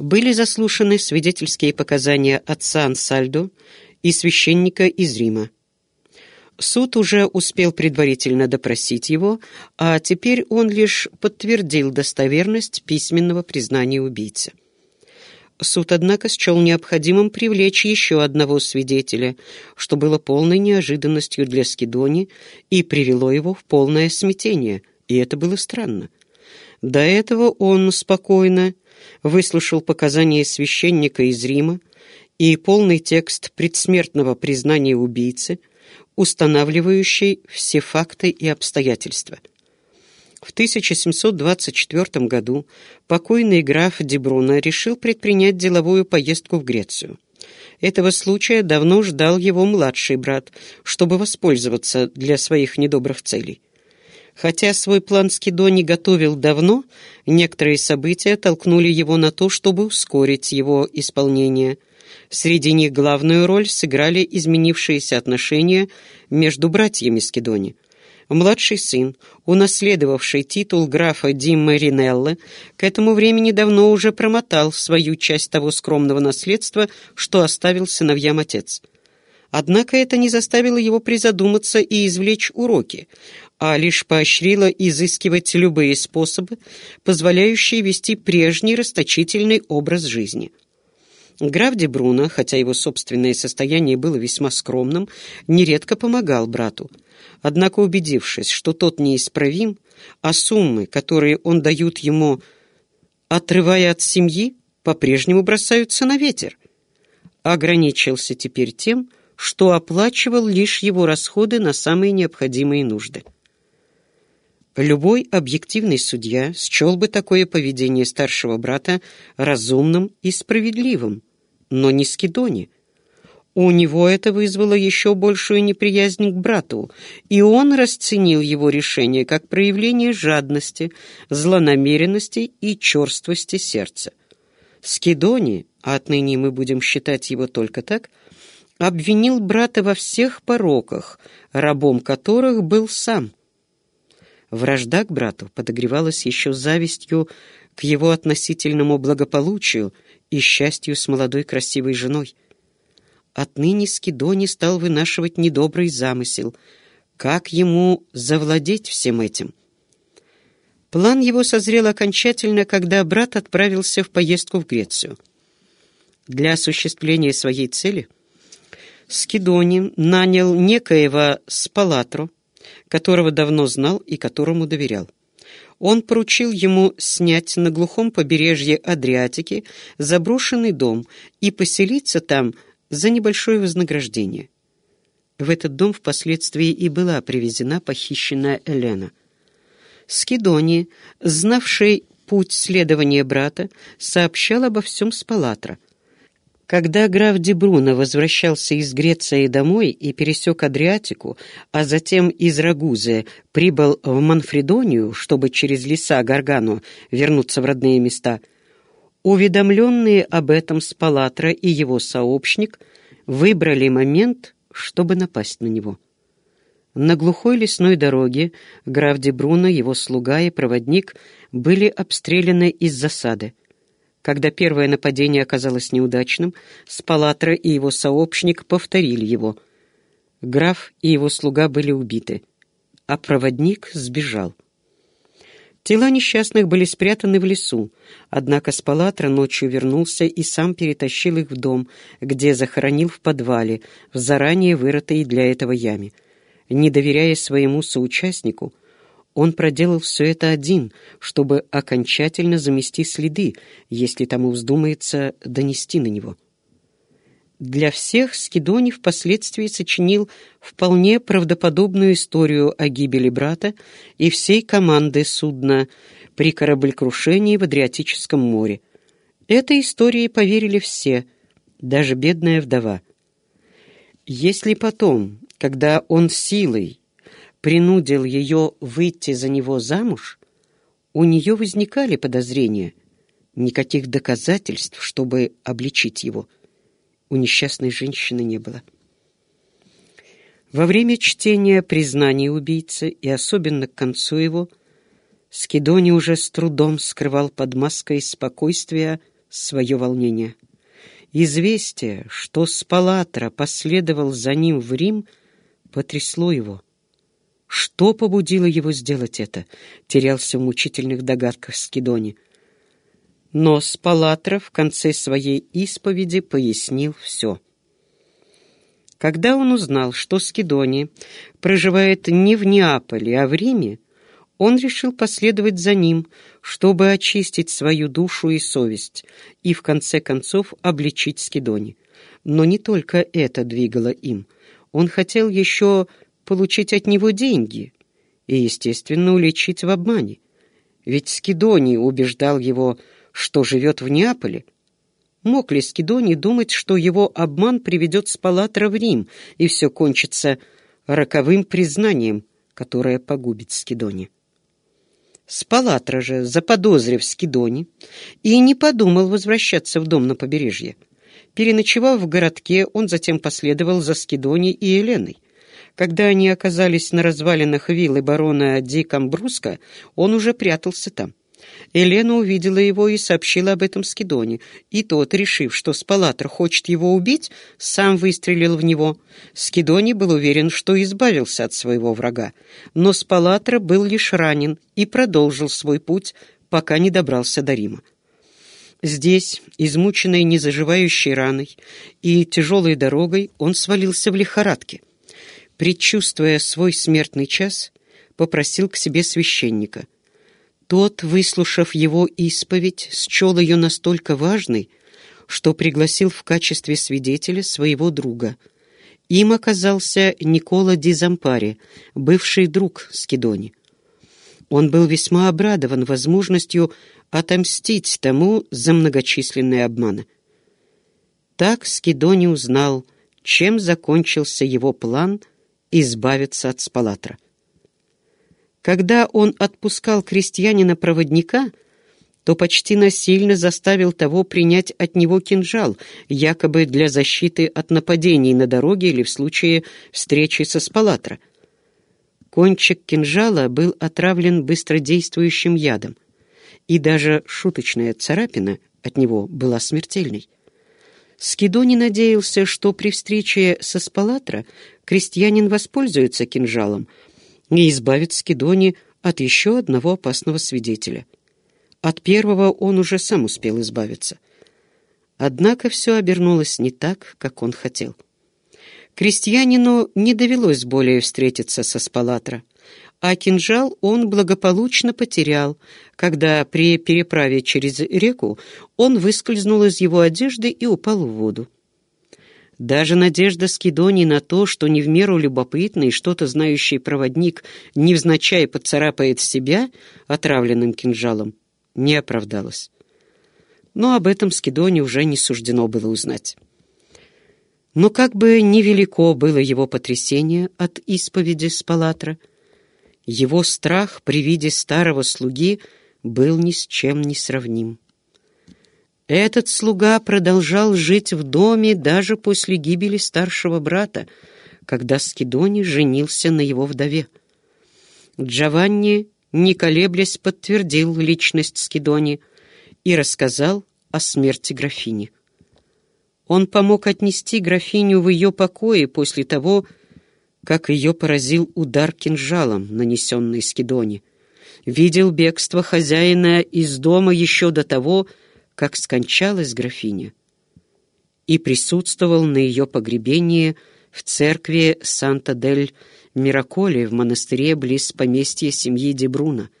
были заслушаны свидетельские показания отца Ансальдо и священника из Рима. Суд уже успел предварительно допросить его, а теперь он лишь подтвердил достоверность письменного признания убийцы. Суд, однако, счел необходимым привлечь еще одного свидетеля, что было полной неожиданностью для Скидони и привело его в полное смятение, и это было странно. До этого он спокойно выслушал показания священника из Рима и полный текст предсмертного признания убийцы, устанавливающий все факты и обстоятельства. В 1724 году покойный граф Дебруна решил предпринять деловую поездку в Грецию. Этого случая давно ждал его младший брат, чтобы воспользоваться для своих недобрых целей. Хотя свой план Скидони готовил давно, некоторые события толкнули его на то, чтобы ускорить его исполнение. Среди них главную роль сыграли изменившиеся отношения между братьями Скидони. Младший сын, унаследовавший титул графа Ди Маринелло, к этому времени давно уже промотал свою часть того скромного наследства, что оставил сыновьям отец. Однако это не заставило его призадуматься и извлечь уроки, а лишь поощрило изыскивать любые способы, позволяющие вести прежний расточительный образ жизни. Граф де Бруно, хотя его собственное состояние было весьма скромным, нередко помогал брату. Однако, убедившись, что тот неисправим, а суммы, которые он дают ему, отрывая от семьи, по-прежнему бросаются на ветер, ограничился теперь тем, что оплачивал лишь его расходы на самые необходимые нужды. Любой объективный судья счел бы такое поведение старшего брата разумным и справедливым, но не Скидони. У него это вызвало еще большую неприязнь к брату, и он расценил его решение как проявление жадности, злонамеренности и черствости сердца. Скидони, а отныне мы будем считать его только так, обвинил брата во всех пороках, рабом которых был сам. Вражда к брату подогревалась еще завистью к его относительному благополучию и счастью с молодой красивой женой. Отныне Скидони стал вынашивать недобрый замысел, как ему завладеть всем этим. План его созрел окончательно, когда брат отправился в поездку в Грецию. Для осуществления своей цели Скидони нанял некоего Спалатру, которого давно знал и которому доверял он поручил ему снять на глухом побережье Адриатики заброшенный дом и поселиться там за небольшое вознаграждение. В этот дом впоследствии и была привезена похищенная Элена. Скидони, знавший путь следования брата, сообщал обо всем с Палатра — когда граф Дебруно возвращался из Греции домой и пересек Адриатику, а затем из Рагузы прибыл в Манфредонию, чтобы через леса Гаргану вернуться в родные места, уведомленные об этом Спалатра и его сообщник выбрали момент, чтобы напасть на него. На глухой лесной дороге граф Дебруно, его слуга и проводник были обстреляны из засады. Когда первое нападение оказалось неудачным, Спалатра и его сообщник повторили его. Граф и его слуга были убиты, а проводник сбежал. Тела несчастных были спрятаны в лесу, однако Спалатра ночью вернулся и сам перетащил их в дом, где захоронил в подвале, в заранее вырытой для этого яме. Не доверяя своему соучастнику, он проделал все это один, чтобы окончательно замести следы, если тому вздумается донести на него. Для всех Скидони впоследствии сочинил вполне правдоподобную историю о гибели брата и всей команды судна при кораблекрушении в Адриатическом море. Этой истории поверили все, даже бедная вдова. Если потом, когда он силой принудил ее выйти за него замуж, у нее возникали подозрения. Никаких доказательств, чтобы обличить его, у несчастной женщины не было. Во время чтения признаний убийцы и особенно к концу его, Скидони уже с трудом скрывал под маской спокойствия свое волнение. Известие, что Спалатра последовал за ним в Рим, потрясло его. Что побудило его сделать это? Терялся в мучительных догадках Скидони. Но Спалатра в конце своей исповеди пояснил все. Когда он узнал, что Скидони проживает не в Неаполе, а в Риме, он решил последовать за ним, чтобы очистить свою душу и совесть и, в конце концов, обличить Скидони. Но не только это двигало им. Он хотел еще получить от него деньги и, естественно, уличить в обмане. Ведь Скидони убеждал его, что живет в Неаполе, Мог ли Скидоний думать, что его обман приведет Спалатра в Рим, и все кончится роковым признанием, которое погубит Скидони? Спалатра же, заподозрив Скидони, и не подумал возвращаться в дом на побережье. Переночевав в городке, он затем последовал за Скидони и Еленой. Когда они оказались на развалинах виллы барона Ди Камбруска, он уже прятался там. Елена увидела его и сообщила об этом Скидоне, и тот, решив, что Спалатр хочет его убить, сам выстрелил в него. Скидони был уверен, что избавился от своего врага, но Спалатра был лишь ранен и продолжил свой путь, пока не добрался до Рима. Здесь, измученный незаживающей раной и тяжелой дорогой, он свалился в лихорадке. Предчувствуя свой смертный час, попросил к себе священника — тот, выслушав его исповедь, счел ее настолько важной, что пригласил в качестве свидетеля своего друга. Им оказался Никола Дизампари, бывший друг Скидони. Он был весьма обрадован возможностью отомстить тому за многочисленные обманы. Так Скидони узнал, чем закончился его план избавиться от Спалатра. Когда он отпускал крестьянина-проводника, то почти насильно заставил того принять от него кинжал, якобы для защиты от нападений на дороге или в случае встречи со Спалатра. Кончик кинжала был отравлен быстродействующим ядом, и даже шуточная царапина от него была смертельной. Скидони надеялся, что при встрече со Спалатра крестьянин воспользуется кинжалом, не избавит Скидони от еще одного опасного свидетеля. От первого он уже сам успел избавиться. Однако все обернулось не так, как он хотел. Крестьянину не довелось более встретиться со Спалатра, а кинжал он благополучно потерял, когда при переправе через реку он выскользнул из его одежды и упал в воду. Даже надежда Скидони на то, что не в меру любопытный, что-то знающий проводник невзначай поцарапает себя отравленным кинжалом, не оправдалась. Но об этом Скидоне уже не суждено было узнать. Но как бы невелико было его потрясение от исповеди Спалатра, его страх при виде старого слуги был ни с чем не сравним. Этот слуга продолжал жить в доме даже после гибели старшего брата, когда Скидони женился на его вдове. Джованни, не колеблясь, подтвердил личность Скидони и рассказал о смерти графини. Он помог отнести графиню в ее покое после того, как ее поразил удар кинжалом, нанесенный Скидони. Видел бегство хозяина из дома еще до того, как скончалась графиня, и присутствовал на ее погребении в церкви Санта-дель-Мираколе в монастыре близ поместья семьи Дебруна —